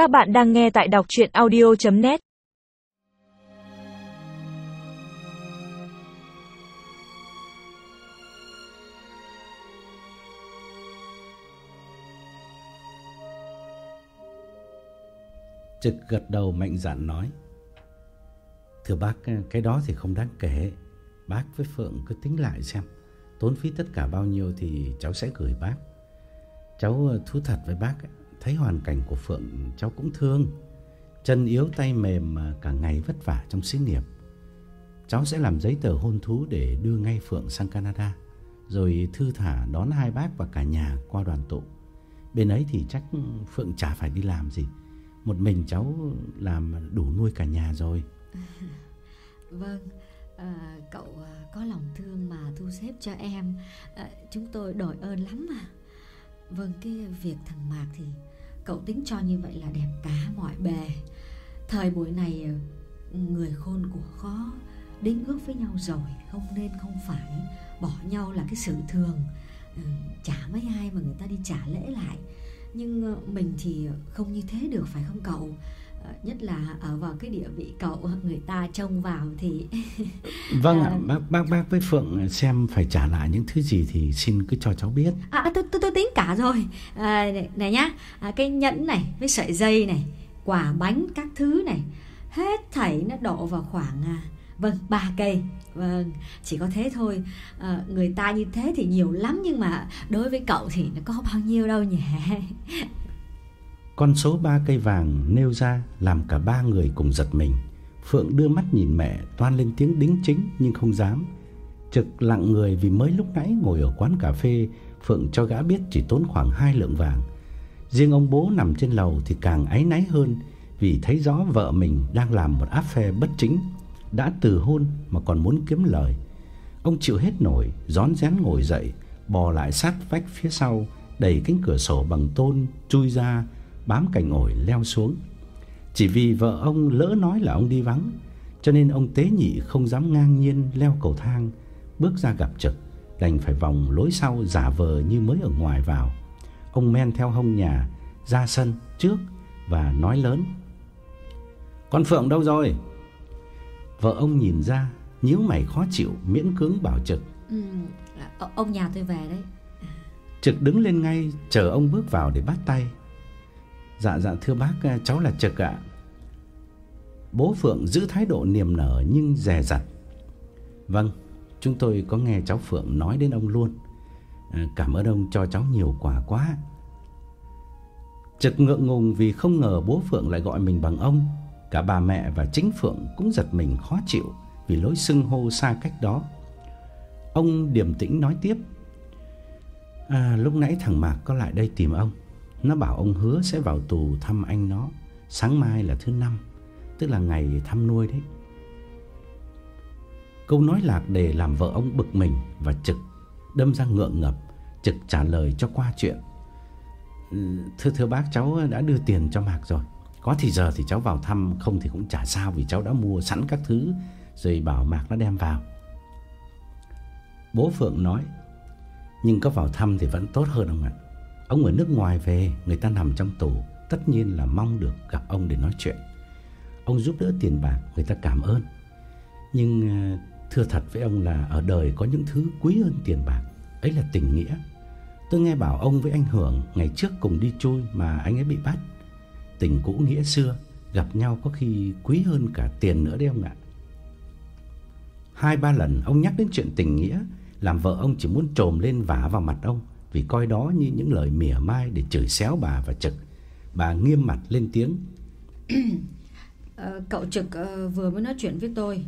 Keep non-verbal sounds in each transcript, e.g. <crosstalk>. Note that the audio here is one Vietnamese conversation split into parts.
Các bạn đang nghe tại đọc chuyện audio.net Trực gật đầu mạnh dạn nói Thưa bác, cái đó thì không đáng kể. Bác với Phượng cứ tính lại xem Tốn phí tất cả bao nhiêu thì cháu sẽ gửi bác. Cháu thú thật với bác Thấy hoàn cảnh của Phượng cháu cũng thương. Chân yếu tay mềm mà cả ngày vất vả trong xí nghiệp. Cháu sẽ làm giấy tờ hôn thú để đưa ngay Phượng sang Canada Rồi thư thả đón hai bác và cả nhà qua đoàn tụ. Bên ấy thì chắc Phượng chả phải đi làm gì. Một mình cháu làm đủ nuôi cả nhà rồi. <laughs> Vâng, à, cậu à, có lòng thương mà thu xếp cho em. À, Chúng tôi đổi ơn lắm mà. Vâng, cái việc thằng Mạc thì cậu tính cho như vậy là đẹp cả mọi bề. Thời buổi này người khôn của khó Đính ước với nhau rồi Không nên không phải Bỏ nhau là cái sự thường. Ừ, chả mấy ai mà người ta đi trả lễ lại. Nhưng ờ, mình thì không như thế được phải không cậu? Nhất là ở vào cái địa vị cậu Người ta trông vào thì <laughs> Vâng ạ, À. bác, bác, bác với Phượng xem phải trả lại những thứ gì thì xin cứ cho cháu biết. À tôi, tôi, tôi tính cả rồi. À, này, này nhá à, Cái nhẫn này với sợi dây này Quả bánh các thứ này Hết thảy nó đổ vào khoảng à, Vâng ba cây. Vâng chỉ có thế thôi. À, Người ta như thế thì nhiều lắm Nhưng mà đối với cậu thì nó có bao nhiêu đâu nhỉ <laughs> Con số ba cây vàng nêu ra làm cả ba người cùng giật mình. Phượng đưa mắt nhìn mẹ, toan lên tiếng đính chính nhưng không dám. Trực lặng người vì mới lúc nãy ngồi ở quán cà phê, Phượng cho gã biết chỉ tốn khoảng hai lượng vàng. Riêng ông bố nằm trên lầu thì càng áy náy hơn vì thấy rõ vợ mình đang làm một áp phe bất chính, đã từ hôn mà còn muốn kiếm lời. Ông chịu hết nổi, rón rén ngồi dậy, bò lại sát vách phía sau, đẩy cánh cửa sổ bằng tôn chui ra, bám cành ổi leo xuống. Chỉ vì vợ ông lỡ nói là ông đi vắng, cho nên ông tế nhị không dám ngang nhiên leo cầu thang bước ra gặp Trực, đành phải vòng lối sau giả vờ như mới ở ngoài vào. Ông men theo hông nhà ra sân trước và nói lớn: "Con Phượng đâu rồi?" Vợ ông nhìn ra, nhíu mày khó chịu, miễn cưỡng bảo Trực ừ, à, Ông nhà tôi về đấy Trực đứng lên ngay chờ ông bước vào để bắt tay. Dạ dạ thưa bác, ờ, cháu là Trực ạ. Bố Phượng giữ thái độ niềm nở nhưng dè dặt. Vâng, chúng tôi có nghe cháu Phượng nói đến ông luôn. À, Cảm ơn ông cho cháu nhiều quà quá. Trực ngượng ngùng vì không ngờ bố Phượng lại gọi mình bằng ông. Cả bà mẹ và chính Phượng cũng giật mình khó chịu vì lối xưng hô xa cách đó. Ông điềm tĩnh nói tiếp. À, lúc nãy thằng Mạc có lại đây tìm ông. Nó bảo ông hứa sẽ vào tù thăm anh nó. Sáng mai là thứ năm, tức là ngày thăm nuôi đấy. Câu nói lạc đề làm vợ ông bực mình và trực đâm ra ngượng ngập, trực trả lời cho qua chuyện. Thưa thưa bác cháu đã đưa tiền cho Mạc rồi. Có thì giờ thì cháu vào thăm không thì cũng chả sao vì cháu đã mua sẵn các thứ rồi bảo Mạc nó đem vào. Bố Phượng nói nhưng có vào thăm thì vẫn tốt hơn ông ạ. Ông ở nước ngoài về, người ta nằm trong tù, tất nhiên là mong được gặp ông để nói chuyện. Ông giúp đỡ tiền bạc, người ta cảm ơn. Nhưng ờ, thưa thật với ông là ở đời có những thứ quý hơn tiền bạc, ấy là tình nghĩa. Tôi nghe bảo ông với anh Hưởng ngày trước cùng đi chui mà anh ấy bị bắt. Tình cũ nghĩa xưa, gặp nhau có khi quý hơn cả tiền nữa đấy ông ạ. Hai ba lần ông nhắc đến chuyện tình nghĩa làm vợ ông chỉ muốn trồm lên vả vào mặt ông vì coi đó như những lời mỉa mai để chửi xéo bà và Trực. Bà nghiêm mặt lên tiếng. <clears throat> Ờ, Cậu Trực ờ, vừa mới nói chuyện với tôi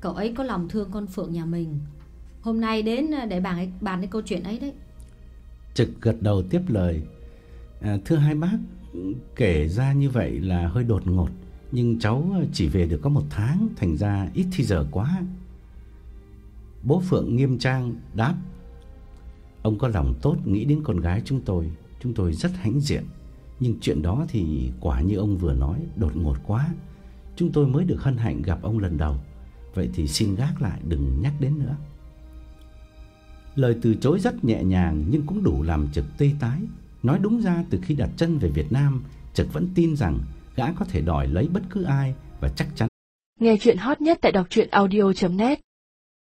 Cậu ấy có lòng thương con Phượng nhà mình Hôm nay đến ờ, để bàn bàn cái câu chuyện ấy đấy Trực gật đầu tiếp lời. À, thưa hai bác, kể ra như vậy là hơi đột ngột, nhưng cháu chỉ về được có một tháng, thành ra ít thì giờ quá. Bố Phượng nghiêm trang đáp. Ông có lòng tốt nghĩ đến con gái chúng tôi, chúng tôi rất hãnh diện. Nhưng chuyện đó thì quả như ông vừa nói, đột ngột quá. Chúng tôi mới được hân hạnh gặp ông lần đầu. Vậy thì xin gác lại đừng nhắc đến nữa. Lời từ chối rất nhẹ nhàng nhưng cũng đủ làm trực tê tái. Nói đúng ra từ khi đặt chân về Việt Nam Trực vẫn tin rằng gã có thể đòi lấy bất cứ ai và chắc chắn. Nghe chuyện hot nhất tại đọc truyện audio.net